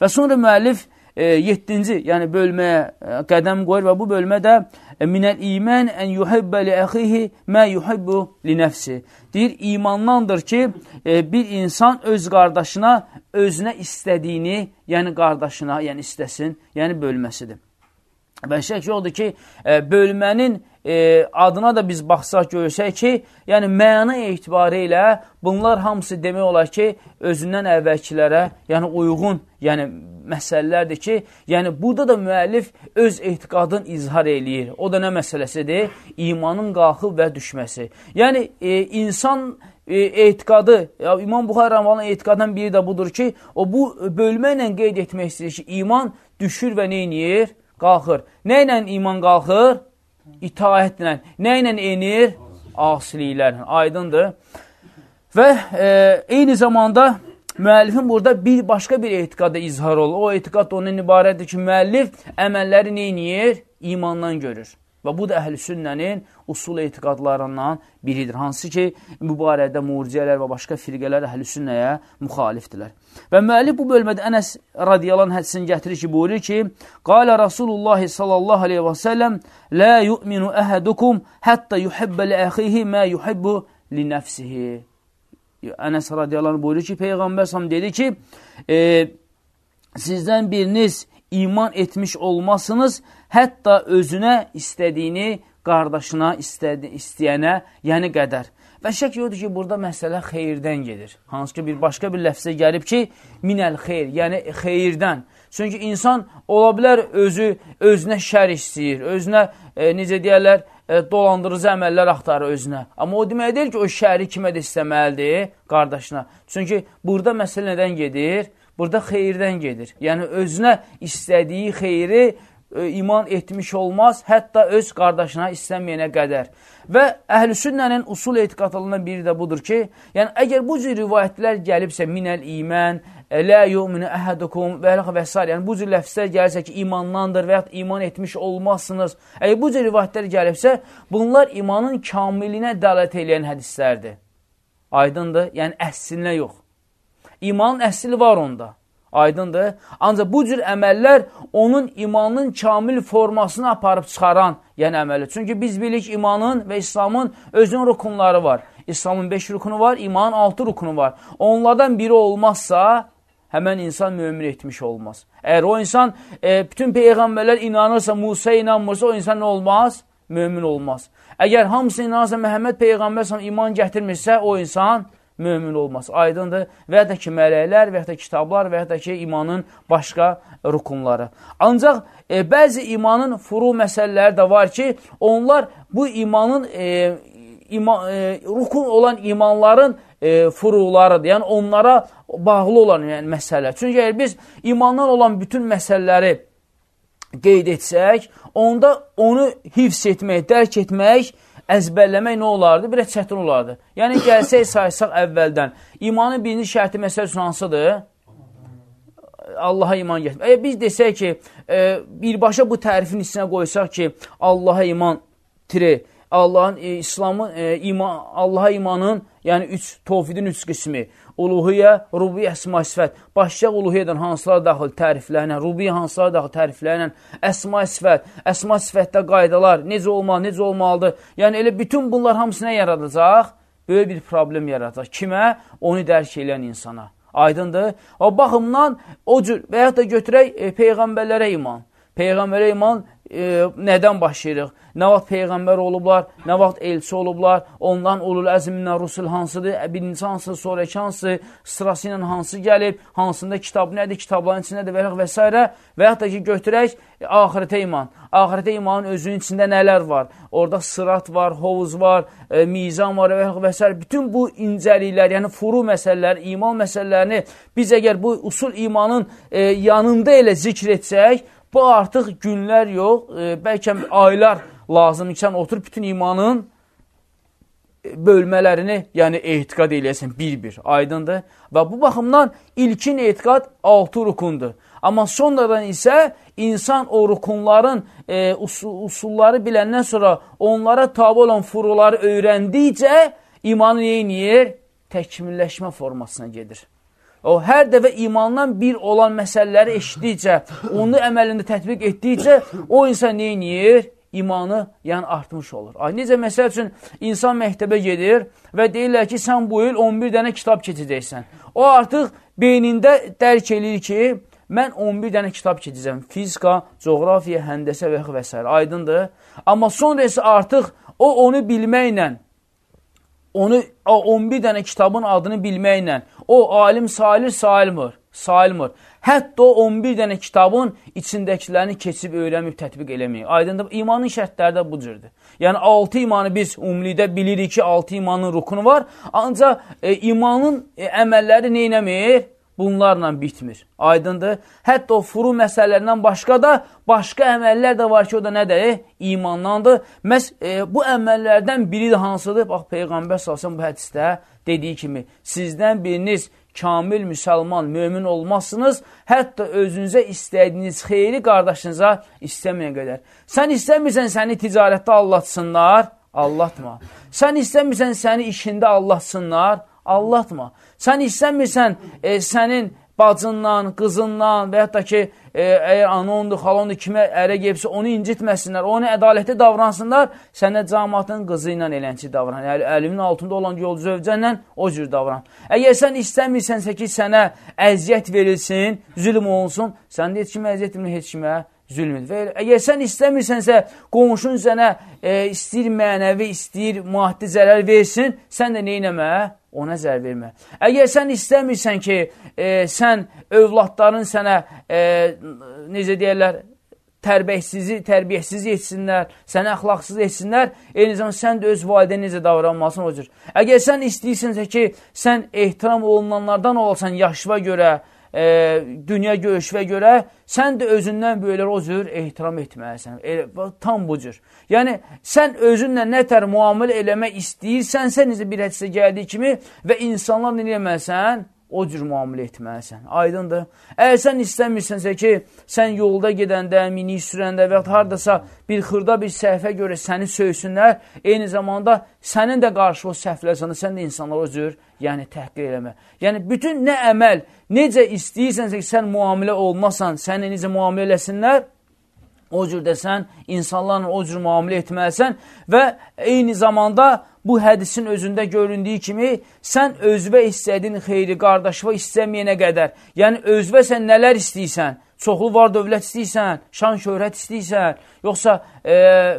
Və sonra müəllif 7-ci, e, yəni bölməyə e, qədəm qoyur və bu bölmədə e, minəl iman ən yuhibbə li əxihi mə yuhibbu li nəfsi. Deyir, imandandır ki, bir insan öz qardaşına özünə istədiyini, yəni qardaşına, yəni istəsin, yəni bölməsidir. Və şək yoxdur ki, bölmənin e, adına da biz baxsaq görsək ki, yəni məna etibarı ilə bunlar hamısı demək olar ki, özündən əvvəlkilərə, yəni uyğun, yəni məsələlərdir ki, yəni burada da müəllif öz etiqadını izhar eləyir. O da nə məsələsidir? İmanın qalxıb və düşməsi. Yəni e, insan e, etiqadı, ya, İmam Buxar Rəhmanın etiqadından biri də budur ki, o bu bölmə ilə qeyd etmək istəyir ki, iman düşür və neyniyir? Qalxır. Nə ilə iman qalxır? itaətlə, nə ilə enir? Asiliklərlə, aydındır. Və e, eyni zamanda müəllifin burada bir başqa bir etiqada izhar olur. O etiqad onun ibarətdir ki, müəllif əməlləri neyniyir? İmandan görür. Və bu da əhl-i sünnənin usul etiqadlarından biridir. Hansı ki, bu barədə murciyələr və başqa firqələr əhl-i sünnəyə müxalifdirlər. Və müəllif bu bölmədə Ənəs radiyalan hədisini gətirir ki, buyurur ki, Qalə Rasulullah sallallahu aleyhi və səlləm, Lə yu'minu əhədukum hətta yuhibbə li əxihi mə yuhibbu li nəfsihi. Ənəs radiyalan buyurur ki, Peyğəmbər sam dedi ki, e, sizdən biriniz iman etmiş olmasınız, hətta özünə istədiyini qardaşına istədi, istəyənə, yəni qədər. Və şək yoxdur ki, burada məsələ xeyirdən gedir. Hansı ki, bir başqa bir ləfsə gəlib ki, minəl xeyr, yəni xeyirdən. Çünki insan ola bilər özü, özünə şər istəyir, özünə, e, necə deyərlər, e, dolandırıcı əməllər axtarır özünə. Amma o demək deyil ki, o şəri kimə də istəməlidir? Qardaşına. Çünki burada məsələ nədən gedir? Burada xeyirdən gedir. Yəni, özünə istədiyi xeyri iman etmiş olmaz, hətta öz qardaşına istəməyənə qədər. Və əhl-i sünnənin usul etiqatlarından biri də budur ki, yəni əgər bu cür rivayətlər gəlibsə, minəl imən, e, lə yu'minu əhədukum və və s. Yəni bu cür ləfslər gəlirsə ki, imandandır və yaxud iman etmiş olmazsınız. Əgər bu cür rivayətlər gəlibsə, bunlar imanın kamilinə dələt eləyən hədislərdir. Aydındır? Yəni əslinə yox. İmanın əsli var onda. Aydındır. Ancaq bu cür əməllər onun imanın kamil formasını aparıb çıxaran, yəni əməli. Çünki biz bilik imanın və İslamın özünün rukunları var. İslamın 5 rukunu var, imanın 6 rukunu var. Onlardan biri olmazsa, həmən insan mümin etmiş olmaz. Əgər o insan e, bütün peyğəmbərlər inanırsa, Musa inanmırsa, o insan nə olmaz? Mümin olmaz. Əgər hamısı inanırsa, Məhəmməd peyğəmbər iman gətirmirsə, o insan mömin olması aydındır və ya da ki, mələklər, və ya da kitablar, və ya da ki, imanın başqa rukunları. Ancaq e, bəzi imanın furu məsələləri də var ki, onlar bu imanın e, ima, e, rukun olan imanların e, furularıdır. Yəni, onlara bağlı olan yəni, məsələ. Çünki əgər biz imandan olan bütün məsələləri qeyd etsək, onda onu hifz etmək, dərk etmək əzbərləmək nə olardı? Biraz çətin olardı. Yəni, gəlsək saysaq əvvəldən, imanın birinci şərti məsəl üçün hansıdır? Allaha iman getmək. Əgər biz desək ki, e, birbaşa bu tərifin içinə qoysaq ki, Allaha iman tiri, Allahın, e, İslamın, e, iman, Allaha imanın, yəni üç, tovhidin üç qismi, uluhiyyə, rubiyyə, əsma sifət. Başlayaq uluhiyyədən hansılar daxil təriflərlə, rubiyyə hansılar daxil təriflərlə, əsma sifət, əsma sifətdə qaydalar, necə olmalı, necə olmalıdır. Yəni elə bütün bunlar hamısı nə yaradacaq? Böyük bir problem yaradacaq. Kimə? Onu dərk edən insana. Aydındır? O baxımdan o cür və yaxud da götürək e, peyğəmbərlərə iman. Peyğəmbərə iman e, nədən başlayırıq? Nə vaxt Peyğəmbər olublar, nə vaxt elçi olublar, ondan ulul əzmindən rusul hansıdır, birinci hansı, sonraki hansı, sırası ilə hansı gəlib, hansında kitab nədir, kitabların içindədir və, və s. Və yaxud da ki, götürək ahirətə iman. Ahirətə imanın özünün içində nələr var? Orada sırat var, hovuz var, e, mizan var və, və s. Bütün bu incəliklər, yəni furu məsələlər, iman məsələlərini biz əgər bu usul imanın e, yanında elə zikr etsək, Bu artıq günlər yox, e, bəlkə aylar lazım ikən oturub bütün imanın e, bölmələrini, yəni etiqad eləyəsən bir-bir, aydındır. Və bu baxımdan ilkin etiqad altı rukundur. Amma sonradan isə insan o rukunların e, usul, usulları biləndən sonra onlara tabi olan furuları öyrəndikcə imanı neyiniyir? Təkmilləşmə formasına gedir. O hər dəfə imandan bir olan məsələləri eşitdikcə, onu əməlində tətbiq etdikcə, o insan neyiniyir? İmanı yəni artmış olur. Ay, necə məsəl üçün insan məktəbə gedir və deyirlər ki, sən bu il 11 dənə kitab keçəcəksən. O artıq beynində dərk edir ki, mən 11 dənə kitab keçəcəm. Fizika, coğrafiya, həndəsə və, və s. Aydındır. Amma sonra isə artıq o onu bilməklə onu o 11 dənə kitabın adını bilməklə o alim salir sayılmır, sayılmır. Hətta o 11 dənə kitabın içindəkilərini keçib öyrənməyib tətbiq eləməyib. Aydındır, imanın şərtləri də bu cürdür. Yəni 6 imanı biz umlidə bilirik ki, 6 imanın rukunu var, ancaq e, imanın e, əməlləri nə eləmir? Bunlarla bitmir. Aydındır. Hətta o furu məsələlərindən başqa da başqa əməllər də var ki, o da nədir? İmandandır. Məs e, bu əməllərdən biri də hansıdır? Bax, Peyğəmbər salsın bu hədisdə dediyi kimi, sizdən biriniz kamil müsəlman, mömin olmazsınız, hətta özünüzə istədiyiniz xeyri qardaşınıza istəməyə qədər. Sən istəmirsən səni ticarətdə allatsınlar, allatma. Sən istəmirsən səni işində allatsınlar, allatma. Sən istəmirsən e, sənin bacından, qızından və hətta ki, e, əgər anondur, xalondur, kimə ərə gebsə, onu incitməsinlər, onu ədalətli davransınlar, sənə camatın qızı ilə elənçi davran. Yəni, əlimin altında olan yol zövcənlə o cür davran. Əgər sən istəmirsənsə ki, sənə əziyyət verilsin, zülm olunsun, sən də heç kimə əziyyət verilsin, heç kimə zülm edir. Əgər sən istəmirsənsə, qonşun sənə e, istəyir mənəvi, istəyir maddi zərər versin, sən də neynəmə? ona zər vermə. Əgər sən istəmirsən ki, e, sən övladların sənə, e, necə deyərlər, tərbiyəsizi, tərbiyəsiz etsinlər, səni əxlaqsız etsinlər, eyni zamanda sən də öz valideyn necə davranmasın o cür. Əgər sən istəyirsənsə ki, sən ehtiram olunanlardan olasan yaşıva görə, e, dünya görüşvə görə sən də özündən böylər o cür ehtiram etməlisən. E, tam bu cür. Yəni, sən özünlə nətər müamilə eləmək istəyirsənsə, necə bir hədisə gəldiyi kimi və insanlar nə eləməlisən? O cür müamilə etməlisən. Aydındır. Əgər sən istəmirsənsə ki, sən yolda gedəndə, minik sürəndə və ya haradasa bir xırda bir səhvə görə səni söysünlər, eyni zamanda sənin də qarşı o səhvləsənə, sən də insanlar o cür, yəni təhqir eləmə. Yəni, bütün nə əməl, necə istəyirsənsə ki, sən müamilə olmasan, səni necə müamilə eləsinlər, o cür desən, insanlarla o cür müamilə etməlisən və eyni zamanda bu hədisin özündə göründüyü kimi, sən özvə istədiyin xeyri qardaşıva istəməyənə qədər, yəni özvə sən nələr istəyirsən, çoxlu var dövlət istəyirsən, şan şöhrət istəyirsən, yoxsa e,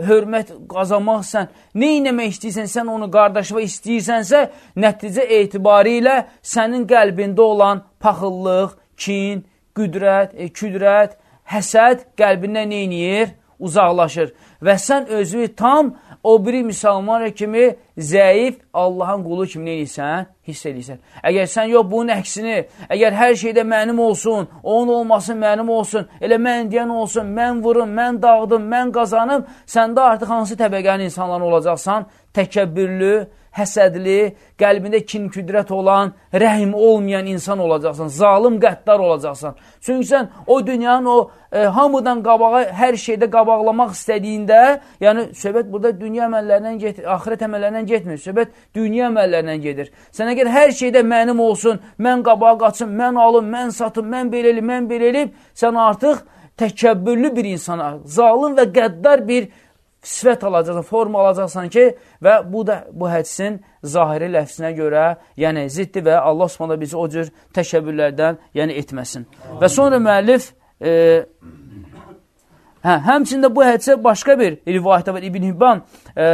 hörmət qazanmaq istəyirsən, nə inəmək istəyirsən, sən onu qardaşıva istəyirsənsə, nəticə etibari ilə sənin qəlbində olan paxıllıq, kin, qüdrət, e, küdrət, həsəd qəlbindən neyniyir? Uzaqlaşır və sən özü tam o biri müsəlmanlar kimi zəif Allahın qulu kimi neyirsən? Hiss edirsən. Əgər sən yox bunun əksini, əgər hər şeydə mənim olsun, onun olmasın mənim olsun, elə mən deyən olsun, mən vurum, mən dağıdım, mən qazanım, səndə artıq hansı təbəqənin insanların olacaqsan? Təkəbbürlü, həsədli, qəlbində kin-küdrət olan, rəhim olmayan insan olacaqsan, zalim qəddar olacaqsan. Çünki sən o dünyanın o e, hamıdan qabağa, hər şeydə qabaqlamaq istədiyində, yəni söhbət burada dünya əməllərindən get, axirət əməllərindən getmir, söhbət dünya əməllərindən gedir. Sən əgər hər şeydə mənim olsun, mən qabağa qaçım, mən alım, mən satım, mən belə elib, mən belə elib, sən artıq təkəbbürlü bir insana, zalim və qəddar bir sifət alacaqsan, forma alacaqsan ki, və bu da bu hədisin zahiri ləfsinə görə, yəni ziddir və Allah Subhanahu bizi o cür təşəbbürlərdən, yəni etməsin. Və sonra müəllif e, hə, həmçində bu hədisə başqa bir rivayətdə var. İbn Hibban e,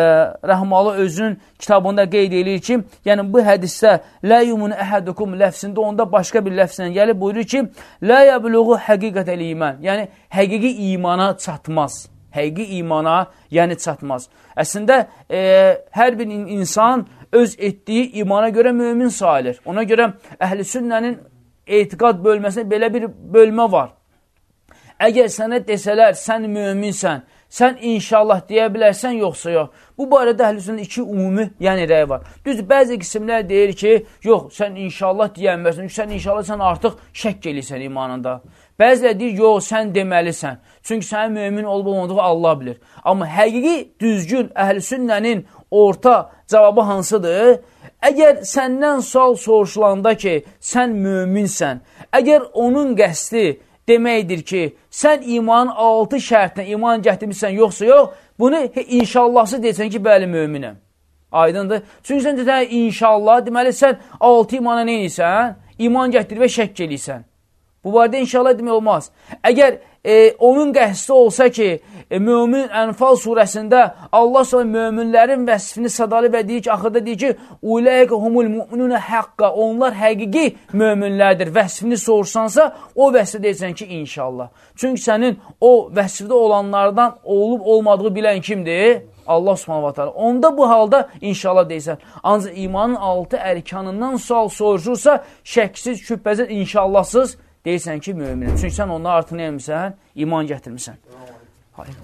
rəhmalı özünün kitabında qeyd edir ki, yəni bu hədisdə la yumun əhadukum ləfsində onda başqa bir ləfslə gəlib buyurur ki, la yabluğu həqiqətəl iman. Yəni həqiqi imana çatmaz həqiqi imana, yəni çatmaz. Əslində, e, hər bir insan öz etdiyi imana görə mömin sayılır. Ona görə əhl-i sünnənin etiqad bölməsində belə bir bölmə var. Əgər sənə desələr, sən möminsən, sən inşallah deyə bilərsən, yoxsa yox. Bu barədə əhl-i iki ümumi yəni rəy var. Düz, bəzi qismlər deyir ki, yox, sən inşallah deyənməsin, çünki sən inşallah sən artıq şəkk eləyirsən imanında. Bəzilə deyir, yox, sən deməlisən. Çünki sənin mümin olub olmadığı Allah bilir. Amma həqiqi düzgün əhl-i sünnənin orta cavabı hansıdır? əgər səndən sual soruşulanda ki, sən möminsən, əgər onun qəsdi deməkdir ki, sən imanın altı şərtinə iman gətirmişsən, yoxsa yox, bunu inşallahsı deyəcəksən ki, bəli, möminəm. Aydındır. Çünki sən deyəcək, inşallah, deməli, sən altı imana neysən? İman gətirib və şəkk eləysən. Bu barədə inşallah demək olmaz. Əgər e, onun qəsdi olsa ki, e, mömin Ənfal surəsində Allah s.ə. möminlərin vəsfini sadalib və deyir ki, axırda deyir ki, Uləyək humul müminunə həqqa, onlar həqiqi möminlərdir. Vəsfini soruşsansa, o vəsfə deyirsən ki, inşallah. Çünki sənin o vəsfdə olanlardan olub olmadığı bilən kimdir? Allah subhanahu wa ta'ala. Onda bu halda inşallah deyirsən. Ancaq imanın altı ərkanından sual soruşursa, şəksiz, şübhəsiz, inşallahsız deyirsən ki, müminəm. Çünki sən ondan artıq neyəmirsən? İman gətirmirsən. Hayır,